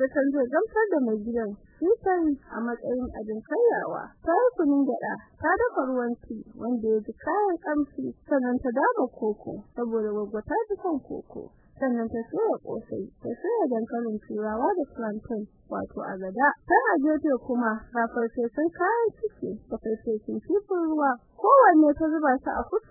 da zai gamsar da mai gidan. Sai a matsayin abin karyawa. Ta yi kunun ta dafa ruwan ti wanda ya ji kayan kamshi sannan ta dama koko saboda gwagwa ta son koko. Sannan ta soya kosai ta soya dankalin turawa da plantain wato agada. Tana gefe kuma ga farfesun kayan ciki da farfesun kifin ruwa. Kowanne ta zuba su a food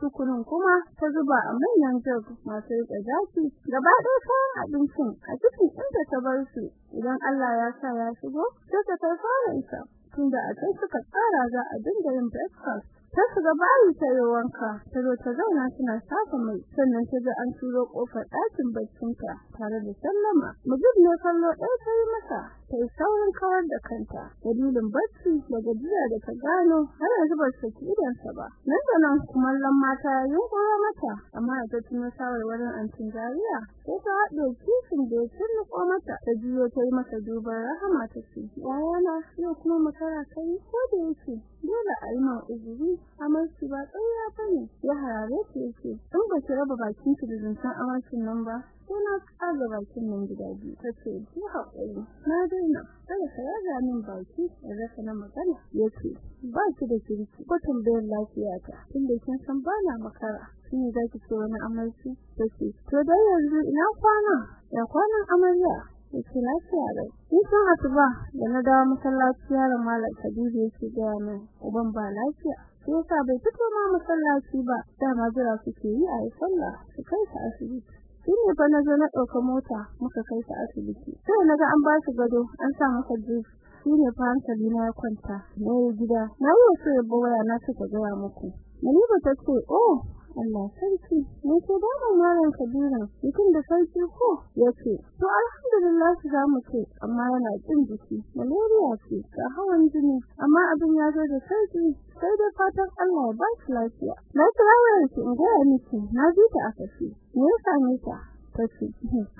sukunin kuma ta zuba a manyan jug masu riƙe zafi gaba ɗaya kayan abincin a cikin inda ta bar su idan Allah ya sa ya shigo sai ta faransa tunda a kai suka tsara za a dinga yin breakfast. Ta shiga bayi ta yi wanka ta zo ta zauna tana safa mai sannan ta ga an turo ƙofar ɗakin baccinta tare da sallama. Mujib ne kallo ɗaya ta yi masa ta yi saurin kawar da kanta. Dalilin bacci da gajiya da ta gano har yanzu ba su idansa ba. Nan da nan kumallon mata ya yunkura mata amma ta tuno shawarwarin antin jariya sai ta haɗe kifin da ya tunnuko mata ta juyo ta yi masa duban rahama ta ce yayana yau kuma makara kai ko da yake dole a yi ma uzuri amarci ba tsaya ba ne ya harare ta yake in ba ki raba bakin ki da zancen amarcin nan ba sai na tsaga bakin nan gida biyu. Tace ki haƙuri na daina. Kada ka yaga min baki da rasa na magana ya ce ba ki da kirki ko tambayar lafiya ta tunda kin san ba na makara. Shine zaki ce wani amarci tace to dai yanzu ina kwana ya kwanan amarya? Yake lafiya rai ni sun asuba da na dawo masallaci yaron malam Kabiru yake gaya min uban ba lafiya. Sai yasa bai fito ma masallaci ba. Dama jira suke yi a sallah su kai ta asibiti. Shine fa na zo na ɗauka mota muka kai ta asibiti. Sai na ga an ba shi gado an sa masa drip shine fa hankali na ya kwanta yi gida. Na yi wasu yabo waya na suka gaya muku. Maliba ta ce oh Allah sarki mun ce da malam Kabiru mutum da sarki ko ya ce to alhamdulillah za mu ce amma yana jin jiki malaria ce ga hawan jini amma abin ya zo da sarki sai da fatan Allah ya ba shi lafiya. Na tsaya ki in ga miki na ji ta akashi me ya same ta? Tace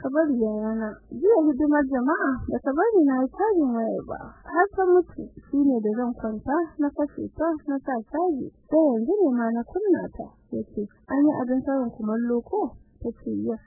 ka bari yana jiya hidimar jama'a da ka bari na tajin waya ba. Har san mutu shine da zan kwanta na kashe ta na ta taji sai yanzu ne ma na kunna ta. Yace an yi abin sarin kumallo ko? Tace yes.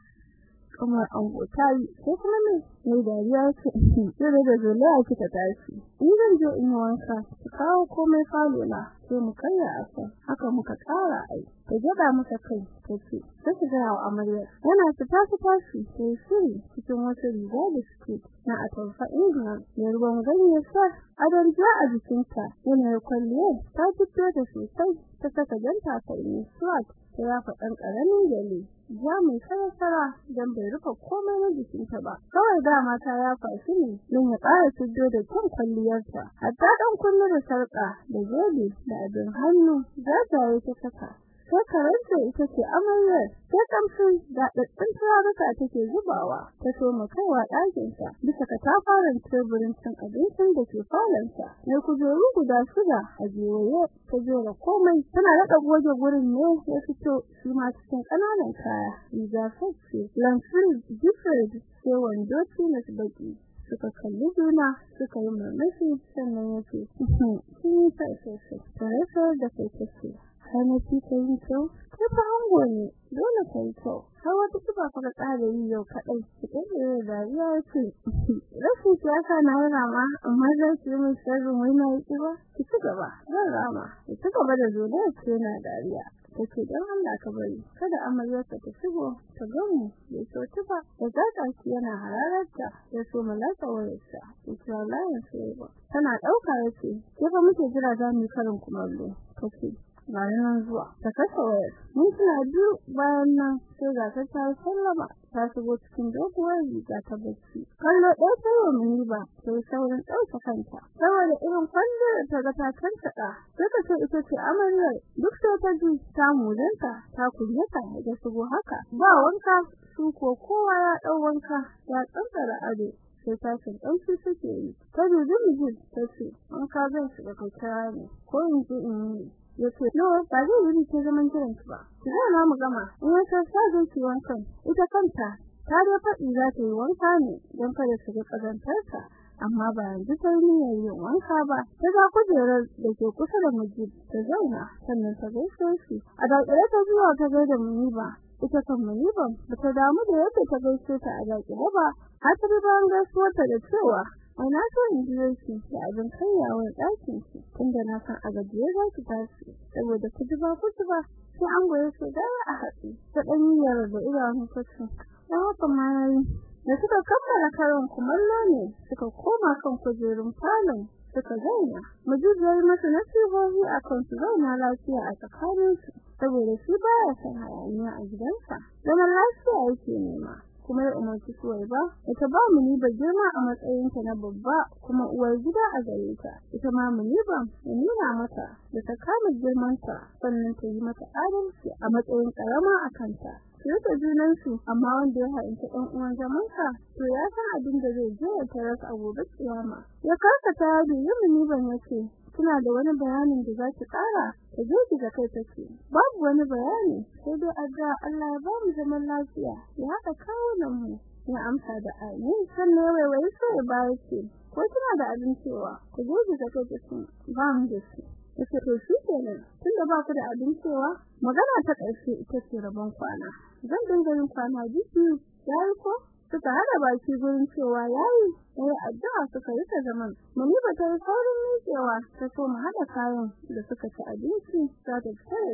Kuma an gotayi sai kuma me mai dariya ce sai da zolaya kika tashi in zan je in wanka kawo komai falo na sai mu kalla asa haka muka tsara ai. Ta gaba masa kai tace sai ki ga amarya yana fita fita shi sai shiri cikin wata riga da suke na atamfa England ya ruwan ganye sa adon ja a jikinta yana kwalliya ta fito da sosai ta saka janta ta yi swat ta yafa ɗan ƙaramin gele ja mai sarasara don bai rufe komai na jikinta ba. Kawai dama ta yafa shi ne don ya ƙara fiddo da kyan kwalliyarta. Hatta ɗan kunna da sarƙa da zobe da abin hannu jajaye ta saka. Sai karanta ita ce amaryar sai kamshin da daddin turaruka take zubawa ta so mu kaiwa ɗakin sa bisa ka ta fara teburin cin abincin da ke falanta ne kujeru guda shida a jewaye ta jera komai tana rada goge gurin ne ya fito shi ma cikin ƙananan kaya riga fasce lanfin different sai wando tilas baki suka kalli juna suka yi murmushi sannan yake kin sai sai sai da kai ta yi kyau, ta fa hango dole ta yi kyau. Har wata kiba fa ka tsara yi yau kaɗai, ɗaya da dariya ya ce, Rashin siyasa na yi rama, amma zan ci min sharrin na yi ƙiba, ki ci gaba, zan rama. Ki ci gaba da zola ya ce na dariya. take dan Allah ka bari. Kada amaryarka ta shigo. Ta gamu so ta ba. Da zaka ki yana hararta. Ya so malaka wayarsa ita wallahi sai ba. Tana ɗauka ya ce ke fa muke jira za mu karin kumallo? Kace bayan nan zuwa. Ta kashe wayar. Mun tuna biyu. Bayan nan sai ga ta ta sallama. Ta shigo cikin doguwar riga ta bacci. Kallo ɗaya ta yi mini ba sai saurin ɗauka kanta. Saboda irin ƙwallo ta ga ta kanta sai ta ce ita ce amaryar. Duk sai ta ji ta mudanta ta kunyata da shigo haka. Ba wanka su ko kowa ya ɗau wanka ya tsantsara ado sai tashin ɗauki suke yi. Ta dubi mijin ta ce wanka zan shiga kai ne ko in ji in yi. Ya ce no ba zai yi ta zaman jiran ki ba. Ki na mu gama. In ya sa zai ki wankan. Ita kanta ta da faɗi za ta yi wanka ne don kada su ga kazantarta amma ba yanzu ta niyyar yin wanka ba. Ta ga kujerar da ke kusa da mujib ta zauna. Sannan ta gaishe shi. A daƙile ta zuwa ta ga da muniba. Ita kan muniban ba ta damu da yadda ta gaishe ta a daƙile ba. Har ta bayan gaisuwar ta da cewa ai na so in biyo da abin karyawar ɗakin shi tunda na san a gajiye za ki tashi saboda ku ba ku ba sai an goye su da a haɗu. Ta ɗan yiyar da idanu ta ce dan haka ma da suka kammala karin kumallo ne suka koma kan kujerun falon suka zauna. Mujibiyar masa nasihohi a kan su zauna lafiya a tsakaninsu saboda shi baya son hayaniya a gidansa. Zaman lafiya yake nema. Kuma ya umarci suwai ba ita ba mu ni ba girma a matsayinta na babba kuma uwar gida a gare ta. Ita ma mu ni ba ya nuna mata da ta kama girmanta sannan ta yi mata adalci a matsayin karama a kanta. Rika junansu amma wanda ya haɗa ɗan uwan zamansa to ya san abin da zai je ya taras a gobe kiyama. Ya karkata da yimini ban ya ce kina da wani bayanin da zaki ƙara? Ta ga kai take babu wani bayani sai dai addu'a Allah ya ba mu zaman lafiya ya haɗa kawunan mu. Ya amsa da amin sannan waiwaye sai ya bayar ce ko kina da abin cewa? Ku ki ga kai take ba mu da shi. Yace to shi kenan tunda ba ku da abin cewa magana ta ƙarshe ita ce rabon kwana. Zan dinga yin kwana biyu yayi ko? Suka hada baki gurin cewa yayi yayi addu'a suka yi ta zaman. Muni ba ta saurin miƙewa ta so mu hada kayan da suka ci abinci ta da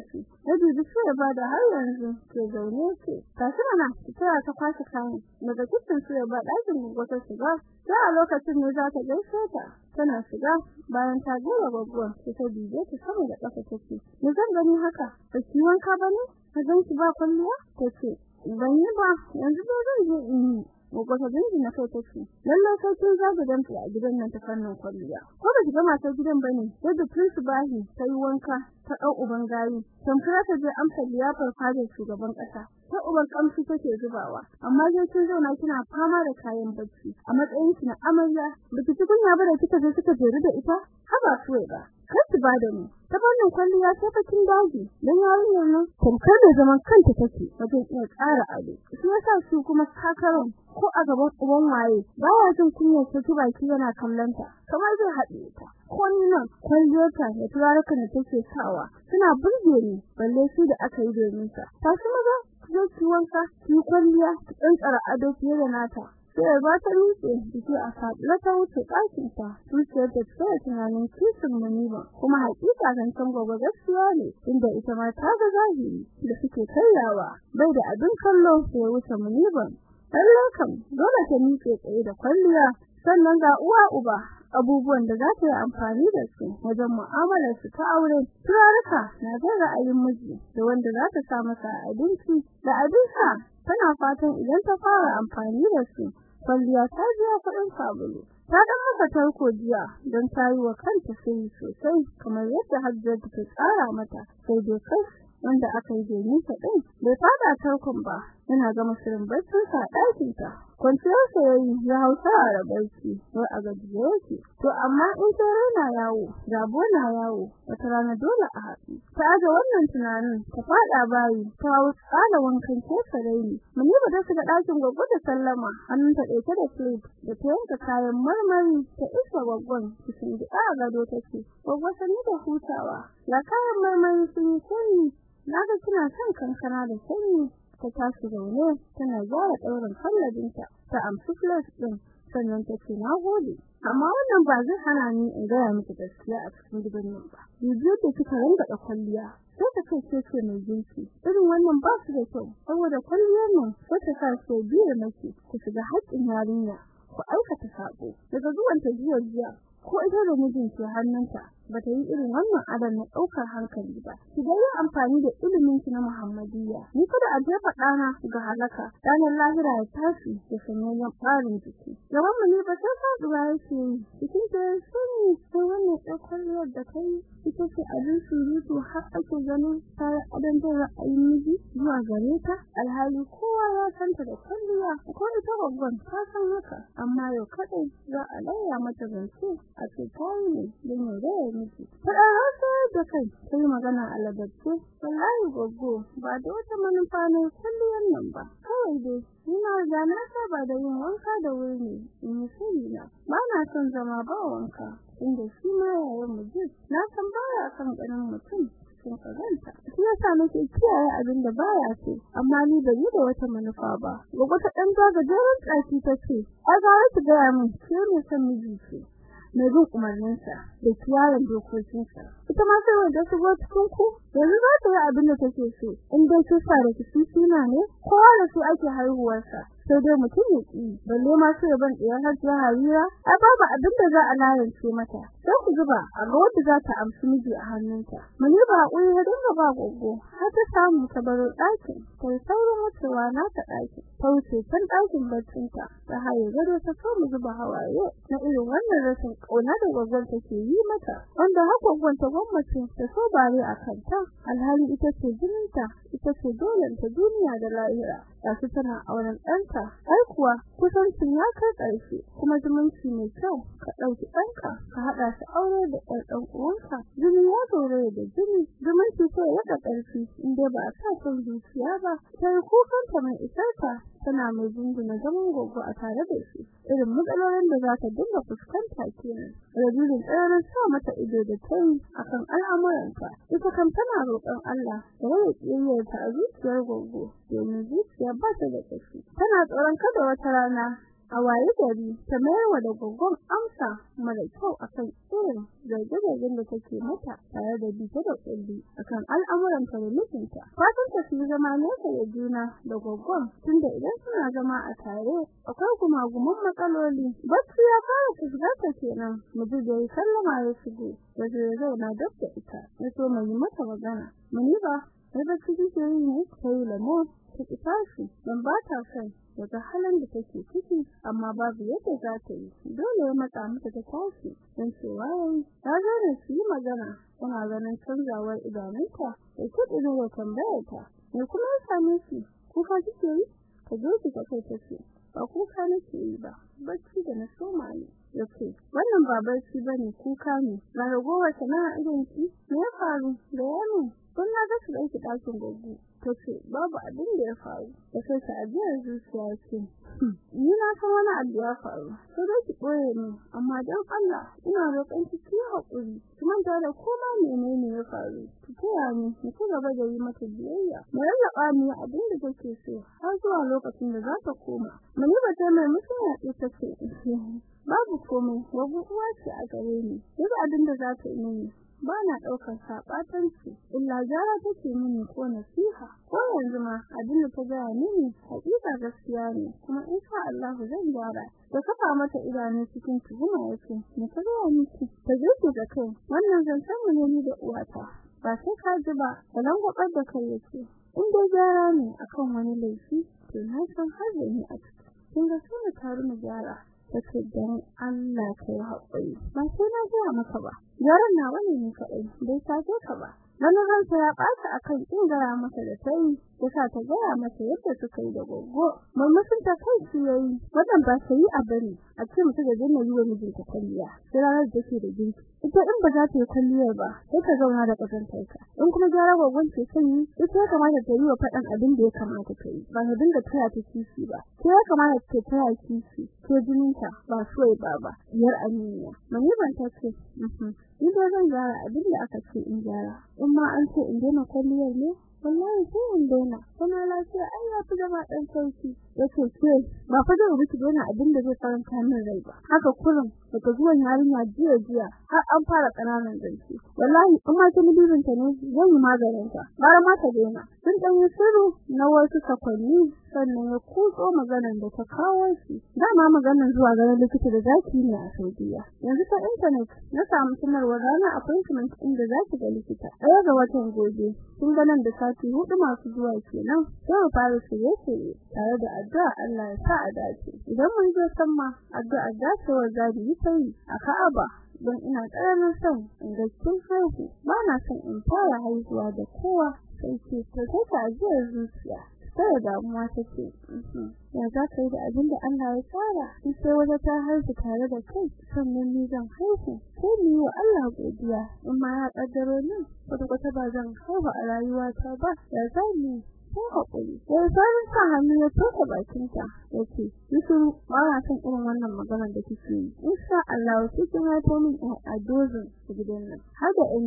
su na dubi sai ba da har yanzu ke zaune ce ta sana ta ta kwashe kayan. Daga kitchen su ya ba ɗakin wata shiga. Sai a lokacin ne za ta gaishe ta. Tana shiga. Bayan ta gora gwaggon sai ta dube ta sama da ƙasa take ni zan gani haka? Ba ki wanka ba ne? Ka gan ki ba kulliya tace ban yi ba yanzu ba zan je in yi Gogo ta dinki na kai take. Lalle sai kin zaga danki a gidan nan ta fannin kwalliya. Ko ba ki ga matar gidan ba ne, yadda Prince Bahi ta yi wanka ta ɗau uban gari. Tamkar ta je amsa liyafar fadar shugaban kasa. Ta uban kamshi take zubawa, amma sai kin zauna kina fama da kayan bacci. A matsayin ki na amarya, biki kunya ba da kika je kika jeri da ita? Haba suwai ba. Kar ki ba da mu. Ta fannin kwalliya sai fakin daji. Dan yarinyar nan tamkar da zaman kanta take wajen iya tsara ado. Shi yasa su kuma sakaron ko a gaban uban waye baya jin kunyar ta baki yana kallanta kamar zai haɗe ta ko ni nan kwalliyarta da turarukan da take sawa suna burge ni balle shi da aka yi domin ta tashi maza zai ci wanka ki kwalliya ki tsantsara ado fiye da nata sai ba ta nutse jiki a faɗi ta wuce ɗakin ta zuciyar ta tsaye tunanin kisan maniba kuma hakika zancen gobe gaskiya ne inda ita ma ta ga zahiri da suke kallawa bai da abin kallo sai wuce maniban Lallai kam dole ta miƙe tsaye da kwalliya sannan ga uwa uba abubuwan da za ta yi amfani da su wajen mu'amalar su ta aure turaruka na da ra'ayin miji da wanda za ta sa masa abinci da abin sha tana fatan idan ta fara amfani da su kwalliya ta biya kuɗin sabulu. Ta dan masa tarko jiya don ta wa kanta sai sosai kamar yadda Hajjat ta tsara mata. Sai dai kai wanda aka yi domin ta din bai fada tarkon ba. Yana ga musulun baccin sa ɗakin ta kwanciyar sa yayi ya hausa a rabarci wai a gajiye yake to amma in ta rana yawo gabo na yawo wata rana dole a haɗu. Ta ga wannan tunanin ta fada bayi ta tsala wankan kesa raini muni ba ta shiga ɗakin gwaggo da sallama hannun ta ɗauke da plate da ta yanka kayan marmari ta isa gwaggon cikin gida a gado take gwaggo sani da hutawa. Ya kayan marmari sun yi sanyi. Naga kina son kankana da sanyi. Ta tashi zaune tana gyara ɗaurin kallabinta ta amshi flash ɗin sannan ta ce gode. amma wannan ba zai hana ni in gaya miki gaskiya a cikin gidan nan ba bibiyar da kika rinka da kwalliya sai ta kai ce ce mai jinki irin wannan ba su da kyau saboda kwalliyar nan sai ta sa sai biyar nake ku shiga haƙƙin yarinya ku aikata sabo daga zuwan ta jiya jiya ko ita da mijinki hannunta bata yi irin wannan adon na ɗaukar hankali ba. Ki ga yin amfani da ilimin ki na Muhammadiyya. Ni kada a jefa dana ga halaka. Danan lahira ya tashi da sanayyan farin jiki. Gaban mu ne ba sai faɗuwa yake cikin da sani sai wannan tsakariyar da kai ita ce abin surutu har ake ganin ta adon da ra'ayin miji zuwa gare ta. Alhali kowa ya santa da kwalliya. Ko ita babban ta san haka. Amma yau kadai za a lauya mata zance a ce tayi ne don yaudara miji ta rasa da kai sai magana alabace wallahi goggo ba da wata manufa ne kullun nan ba kawai dai ina da na saba da yin wanka da wuri ne in na. Ba na son zama ba wanka inda shi ma yayin miji na san baya kan ganin mutum cikin kazanta shi nake kiyaye abin da baya so. Amma ni ban yi da wata manufa ba. Gogo ta dan ga gajeren tsaki tace a ga wata ga min ke ne san miji ce mai bin umarninsa da kiyayen dokokinsa. Ita ma sai wanda su go cikin ku yanzu za ta yi abin da take so in dai su fara kici suna ne kowa da su ake haihuwarsa. Sai dai mutum ya ki balle ma su ban ɗiyar hajjiya harira ai babu abin da za a layance mata. Sai ku zuba a ga wanda za ta amshi miji a hannunta. Muni ba haƙuri ya dinga ba gogo har ta samu ta baro ɗakin ta yi wucewa na ta ɗakin ta wuce can ɗakin barcinta. Ta haye gado ta so mu zuba hawaye na irin wannan rashin ƙauna da gwaggon take yi mata. Wanda har gwaggon ta gwammace ta so bare a kanta. Alhali ita ce jininta ita ce dolenta duniya da lahira. Su tana auren ɗanta ai kuwa kusancin ya kai ƙarshe kuma zumunci mai kyau ka ɗauki ɗanka ka haɗa shi aure da ɗan ɗan uwanka jini ya dore da jini zumunci sai ya da ƙarfi inda ba a sa son zuciya ba. Sai kukanta mai isarta tana mai jingina zaman gogo a tare da shi. Irin matsalolin da za ta dinga fuskanta kenan. Rajulin tsararin sa mata ido da tai akan al'amuranta. Ita kan tana roƙon Allah da ya kiyaye ta a zuciyar gogo domin zuciya ba ta da kashi tana tsoron kada wata rana a waye gari ta mayarwa da gogon amsa mara kyau akan irin zarge-zargen da take mata tare da bita da kulli akan al'amuran ta da mijinta. Fatan ta su zama nesa da juna da gogon tunda idan suna zama a tare akwai gumaguman matsaloli. Bacci ya fara fusgata kenan miji da ya sallama ya shigo da zai zauna dab da ita ya so mai mata magana. Muni ba da cikin yi ne sai lamo ta tashi dan ba ta son daga halin da take ciki amma babu yadda za ta yi. Dole ya matsa mata ta tashi dan cewa ta zo da shi magana. Tana ganin canzawar idanunta da kuɗi da tambayarta me kuma ya same shi kuka kike yi? Ka zo ki kai ta ce. Ba kuka nake yi ba bacci da na soma ne. Yace wannan ba bacci ba ne kuka ne. Ga ragowar sana'a idan ki? Me ya faru? Da yaro? Kun na ga su ɗauki ɗakin gogo tace babu abin da ya faru. Da sai ta ajiyar zuciya ce. Ni na san wani abu ya faru. Sai dai ki ɓoye ni amma dan Allah ina roƙon ki ki haƙuri kuma da da koma menene ya faru. Ki taya ni ki ci gaba da yi mata biyayya. Mu rallaba ni abin da take so har zuwa lokacin da za ta koma. Muni ba ta mai mutum ya ce tace babu komai wabu uwa ce a gare ni. Duk abin da za ta yi ba na ɗaukar sabatanci illa jara take mini ko nasiha. Ko yanzu ma abin da ta gaya mini hakika gaskiya ne. Kuma insha Allah zan gyara. Da kafa mata idanu cikin tuhuma yake ni ta gaya miki? Ta je da kai. Wannan zan san mu ne da uwata. Ba sai ka ji ba. Dan gobar da kai yake in dai gyara ne akan wani laifi to na san har da ni a ciki. Kin ga sai taru mu gyara. Take dan Allah kai haƙuri. Ba sai na ga maka ba. Yaron nawa ne ni kadai bai sace ka ba. Wani ransa ya ɓata akan kin gara masa da sai yasa ta gaya masa yadda suka yi da gogo murmushin ta kai shi yayi wannan ba sai a bari a ce mutum da dinga yi wa mijinta kwalliya. Sai ranar da take da girki. Ita in ba za ta yi kwalliyar ba sai ta zauna da kazantar ta in kuma gyara gogon ce sai ita ya kamata ta yi wa faɗan abin da ya kamata ta yi ba ta dinga taya ta kishi ba. Ke ya kamata ta taya kishi ko jininta ba soyi ba ba yar aminiya. Mani ban ta ce ni da zan gyara abin da aka ce in gyara. In ma an ce in daina kwalliyar ne wallahi sai in daina. Kuma lafiya ai ya fi zama dan sauƙi ya ce ke ba fa da rubuci daina abin da zai faranta min rai ba. Haka kullum daga zuwan yarinya jiya jiya har an fara ƙananan zanci wallahi kuma ta mudurin ta ne zan yi maganin ta bara ma ta daina. Sun dan yi shiru na wasu sakwanni. Sannan ya kutso maganar da ta kawo shi. Dama maganar zuwa ganin likita da zaki ne a Saudiya. Yanzu ta internet na samu sanarwar ranar appointment inda zaki ga likita. Ɗaya ga watan gobe kun ga nan da sati huɗu masu zuwa kenan. Sai fara shirye-shirye tare da addu'a Allah ya sa a dace. Idan mun je sama addu'a dacewar yi sai a Ka'aba don ina ƙaramin son in ga kin haihu ba na son in fara haihuwa da kowa sai ce ta ta ajiyar zuciya. Sai damuwa take. Ya za ka yi da abin da Allah ya tsara? Sai wata ta haihu tare da kai sannan ni zan haihu. Ko ni wa Allah godiya. In ma ya kaddaro ni kwata kwata ba zan haihu a rayuwata ba. Ya zani sai haƙuri sai farin sa hannu ya toka bakinta ya ce yusuf ba na son irin wannan maganar da kike yi. Insha Allah cikin ya to min a dozin gidan nan har da ɗan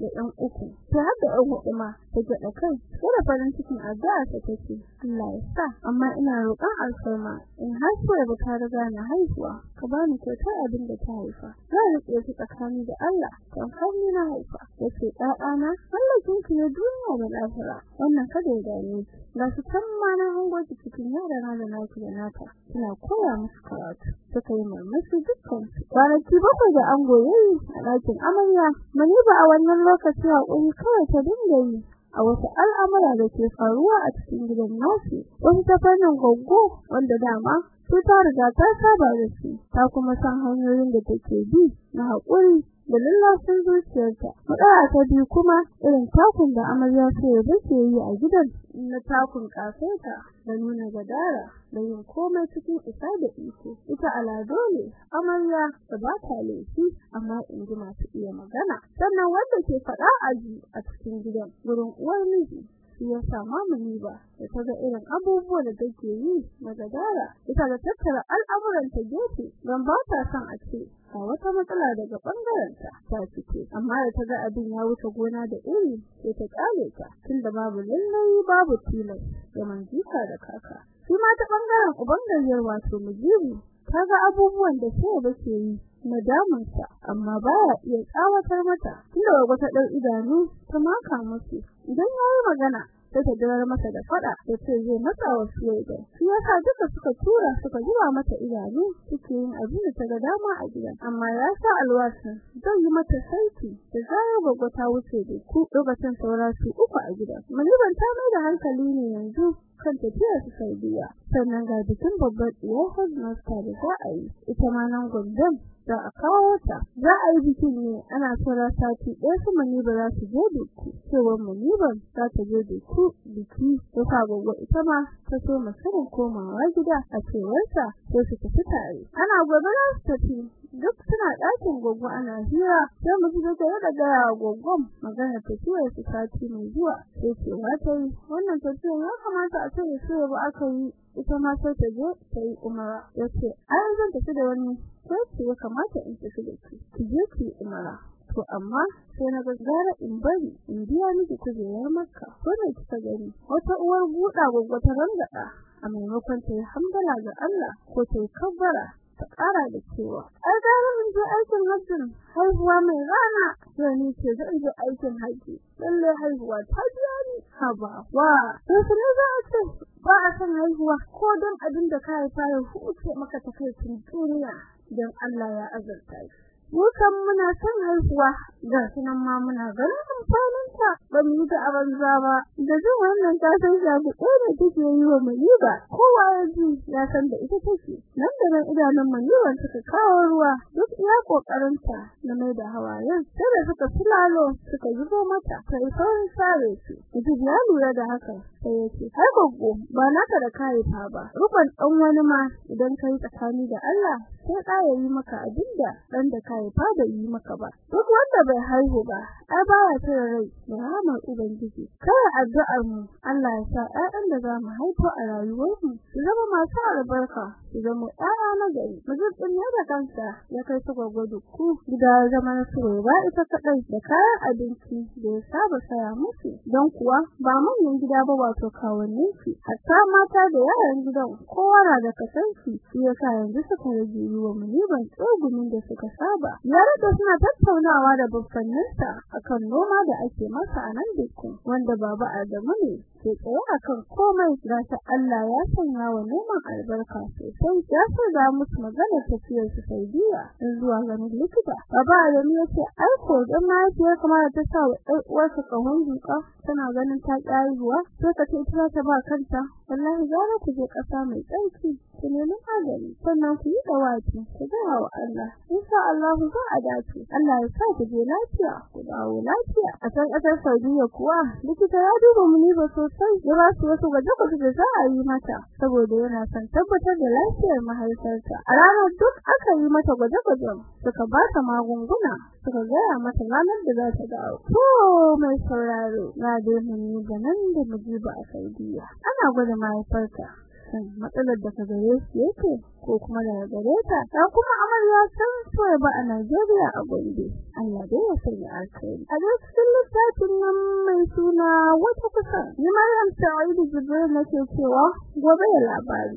da ɗan uku sai har da ɗan huɗu ma ta gada kai sai farin cikin addu'a ta take Allah ya sa amma ina roƙon alfarma in har so ya ta riga na haihuwa ka bani kyautar abin da ta haifa. Zan riƙe shi tsakani da Allah kan har ni na haifa. Yace ɗaɗana mallakin ki ne duniya da lafiya wannan kada ya dame ki. Ga su kan ma hango ki cikin yara da naki da nata kina koya musu karatu suka yi murmushi dukkan su. Kwanaki bakwai da ango yayi a ɗakin amarya mani ba a wannan lokaci haƙuri kawai ta dinga yi. A wasu al'amura da ke faruwa a cikin gidan nasu wasu ta fannin goggo wanda dama su ta riga ta saba da su ta kuma san hanyoyin da take bi na haƙuri. Da lallacin zuciyarta matsala ta biyu kuma irin takun da amarya sai take yi a gidan na takun kafaita da nuna gadara da yin komai cikin isa da iko. Ita alado ne amarya da ba ta laifi amma in ji masu iya magana. Sannan wanda ke faɗa aji a cikin gidan gurin uwar miji shi ya sa mamuni ba da ta ga irin abubuwan da take yi na gadara. Ita da tattara al'amuran ta gefe don ba ta son a ce a wata matsala daga ɓangaren ta fice amma da ta ga abin ya wuce gona da iri sai ta kare ta tunda babu lallai babu tilas da manjika da kaka. Shi ma ta ɓangaren ubangariyar wato mujibu ta ga abubuwan da sai ba ke yi na damunsa amma baya iya tsawatar mata. Tunda wata ɗan idanu ta maka musu idan yayi magana sai ta dawar masa da fada da ce zai matsa wa Suwaida shi yasa duka suka tura suka zuwa mata idanu suke yin abin da ta ga dama a gidan. Amma ya sa alwasin zai yi mata saiti da zara gogo ta wuce da ku lokacin saura su uku a gidan. Maliban ta mai da hankali ne yanzu. Kan tafiya su Saudiya. Sannan ga bikin babbar diyar Hajjinasta da za a yi. Ita ma nan gundun za a kawo ta. Za a yi bikin ne ana tsara sati ɗaya su mani ba za su je biki. Cewa mani ba za ta je biki biki. Ta sa gogo ita ma ta so masarin komawa gida a cewarsa sai su tafi tare. Ana gobe za su tafi. Duk suna ɗakin gogo ana hira sai mu ji ta da gaya gogon magana tafiyar su sati mai zuwa sai ce wata wannan tafiyar ya kamata a ce sai ba aka yi ita ma sai ta je ta yi umara. Yace ai zan tafi da wani sai ya kamata in tafi da ki ki je ki umara. To amma sai na ga gara in bari in biya miki kujerar makka. Ko kika gani? Wata uwar buɗa gogo ta rangada a maimakon ta yi hamdala ga Allah ko ta yi kabbara. Ta ƙara da cewa ai gara in je aikin hajjin haihuwa mai rana. Sai ni ce zan je aikin hajji. Lalle haihuwa ta biya haba wa? Sai ne za a ce ba a san haihuwa? Ko don abin da ka haifa ya huce maka takaicin duniya don Allah ya azurta shi mu kan muna son haihuwa. Ga sunan ma muna ganin amfanin ta ba mu yi da abanza ba. Da jin wannan ta san shafi ɗaya da take yi wa Maniba kowa ya ji ya san da ita take. Nan da nan idanun Maniba suka kawo ruwa. Duk iya ƙoƙarin ta na mai da hawayen. Sai da suka fulalo suka zubo mata. Sai sauran sare su duk ya lura da haka. Sai ya ce har gogo ba naka da kai fa ba. Rukun dan wani ma idan kai tsakani da Allah sai ka yi maka abin da dan da kai fa da yi maka ba. Duk wanda bai haihu ba ai ba ya tsare rai da rahmar ubangiji. Kai addu'ar mu Allah ya sa ƴaƴan da za mu haifa a rayuwar mu su zama masu albarka su zama ƴaƴa na gari. Mijin ne da kansa ya kai su gwagwado ku. Gida zaman su ba ita kadai da kayan abinci da ya saba saya musu. Don kuwa ba manyan gida ba wato kawannin shi hatta mata da yaran gidan kowa na da kasanci shi yasa yanzu suka rage yi wa ban tsogumin da suka saba. Yare da suna tattaunawa da babbanninsa akan noma da ake masa a nan dukkan wanda baba Adamu ne ke tsaye akan komai da ta Allah ya sanya wa noman albarka sosai. Ya da musu magana tafiyar su Saudiya zuwa ganin likita. Baba Adamu ya ce ai ko dan ma ya kamata ta sa wa ɗan uwarsa kahon duka tana ganin ta ƙayuwa sai ka ce ita ta ba kanta wallahi gara ku je ƙasa mai tsarki ku nemi magani sannan ku yi dawaki ku ga wa Allah insha Allah za a dace Allah ya sa ku je lafiya ku dawo lafiya. A can ƙasar Saudiya kuwa likita ya duba mu ba sosai ya ba su wasu gwaje-gwaje da za a yi mata saboda yana son tabbatar da lafiyar mahaifarta a ranar duk aka yi mata gwaje-gwajen suka ba ta magunguna. Suka gaya mata ranar da za ta dawo. To mai sauraro na dai mun da nan da mujiba a Saudiya ana gwada mahaifarta matsalar da ka gare shi yake ko kuma daga gare ta. Ta kuma amarya san so ba a Najeriya a Gombe. Allah dai ya sanya alkhairi. A cikin lissafin nan mai suna wata kusa ni Maryam Sa'id Jibril nake cewa gobe ya labari.